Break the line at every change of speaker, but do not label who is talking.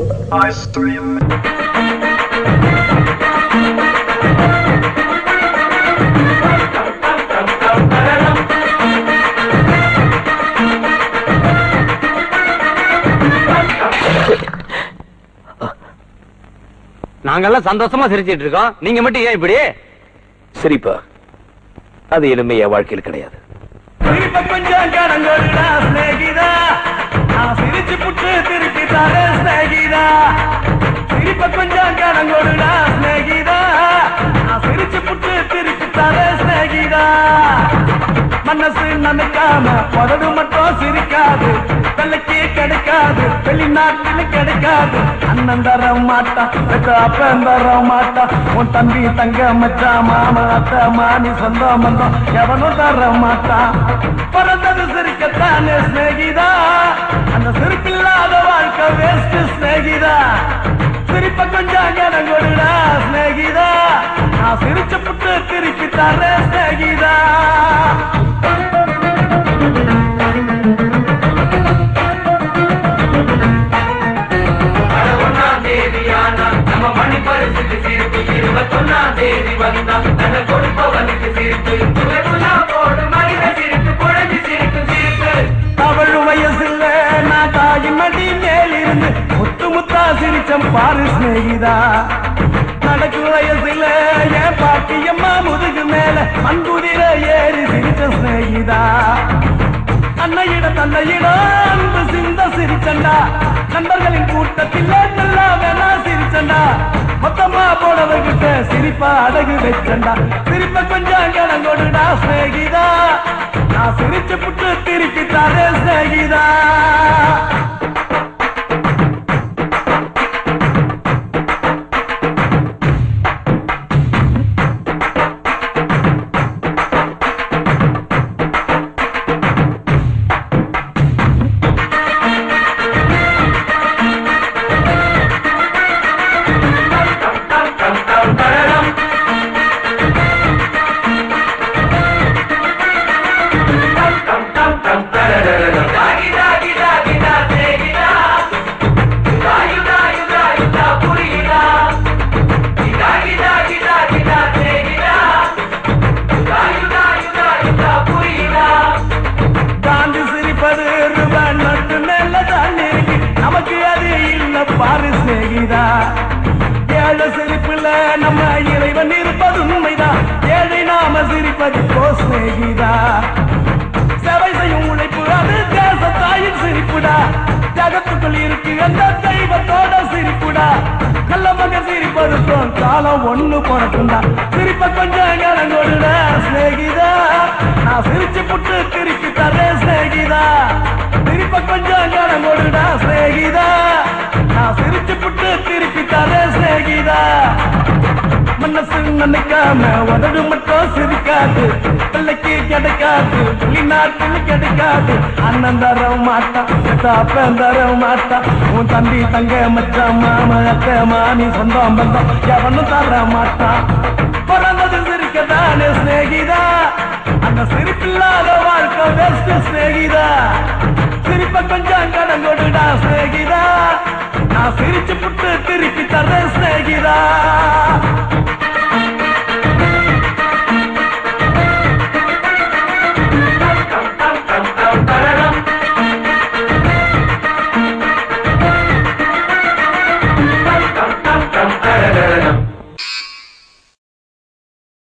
I stream.
நாங்கெல்லாம் சந்தோஷமா சிரிச்சிட்டு இருக்கோம். நீங்க மட்டும் ஏன் இப்படி?
சிரிப்பா? அது இனிமே என் வாழ்க்கையில் கிடையாது.
சிரிச்சு புட்டு திருப்பி தர ஸ்நேகிதா சிரிப்ப கொஞ்சம் கடங்கொடுடா ஸ்நேகிதா நான் சிரிச்சு புட்டு திருப்பி தர ஸ்நேகிதா மனசு நினைக்காம உதடு மட்டும் சிரிக்காது. வெள்ளைக்கு கிடைக்காது வெளிநாட்டில் கிடைக்காது. அண்ணன் தர மாட்டா அப்பன் தர மாட்டா. உன் தம்பி தங்க மச்சா மாமா அத்தை மாமி சொந்தம் பந்தம் எவனும் தர மாட்டா. பிறந்தது சிரிக்கத்தானே சிநேகிதா? அந்த சிரிப்பில்லாத வாழ்க்கை வேஸ்ட் சிநேகிதா? சிரிப்ப கொஞ்சம் கனம் கொடுடா சிநேகிதா? நான் சிரிச்சு புட்டு திருப்பி தரேன். சிரிச்சம் பாரு சிநேகிதா நடக்கும் வயசுல என் பாட்டியம்மா முதுகு மேல அன்புதிர ஏறி சிரிச்ச சிநேகிதா? அன்னையிட தன்னையிட அன்பு சிந்த சிரிச்சண்டா? நண்பர்களின் கூட்டத்தில் நல்லா வேணா சிரிச்சண்டா? மொத்தமா போனவர்கிட்ட சிரிப்பா அழகு வச்சண்டா? சிரிப்ப கொஞ்சம் கடங்கொடுடா சிநேகிதா? நான் சிரிச்சு புட்டு திருப்பி தரே சிநேகிதா. சிரிப்பது ரூபாய் நட்டு நல்ல தாண்டி இருக்கு நமக்கு அது இல்ல பாரு சிநேகிதா. ஏழு சிரிப்புல நம்ம இறைவன் இருப்பது உண்மைதான் ஏழை நாம சிரிப்பது போ சிநேகிதா. சேவை செய்யும் உழைப்பு அது தேச தாயின் சிரிப்புடா. ஜகத்துக்குள் இருக்கு அந்த தெய்வத்தோட சிரிப்புடா. நல்ல மகன் சிரிப்பது காலம் ஒண்ணு போனட்டும்டா சிரிப்ப கொஞ்சம் கடங்கொடுடா சிநேகிதா. நான் சிரிச்சு புட்டு திருப்பி தரேன். சிநேகிதா திருப்ப கொஞ்சம் கடங்கொடுடா சிநேகிதா. நான் சிரிச்சு புட்டு திருப்பித்தாலே சிநேகிதா. மனசு நினைக்காம உதடு மட்டும் சிரிக்காது. பிள்ளைக்கு கிடைக்காது வெளிநாட்டில் கிடைக்காது. அண்ணன் தர மாட்டான் தாப்பன் தர மாட்டான். உன் தம்பி தங்க மச்சான் மாமா அத்தை மாமி சொந்தம் பந்தம் எவனும் தர மாட்டான். பிறந்தது சிரிக்கதானே சிநேகிதா. அந்த சிரிப்பில்லாத வாழ்க்கை பெஸ்ட் சிரிப்ப கொஞ்சம் கடன் கொடுடா சிநேகிதா. நான் சிரிச்சு புட்டு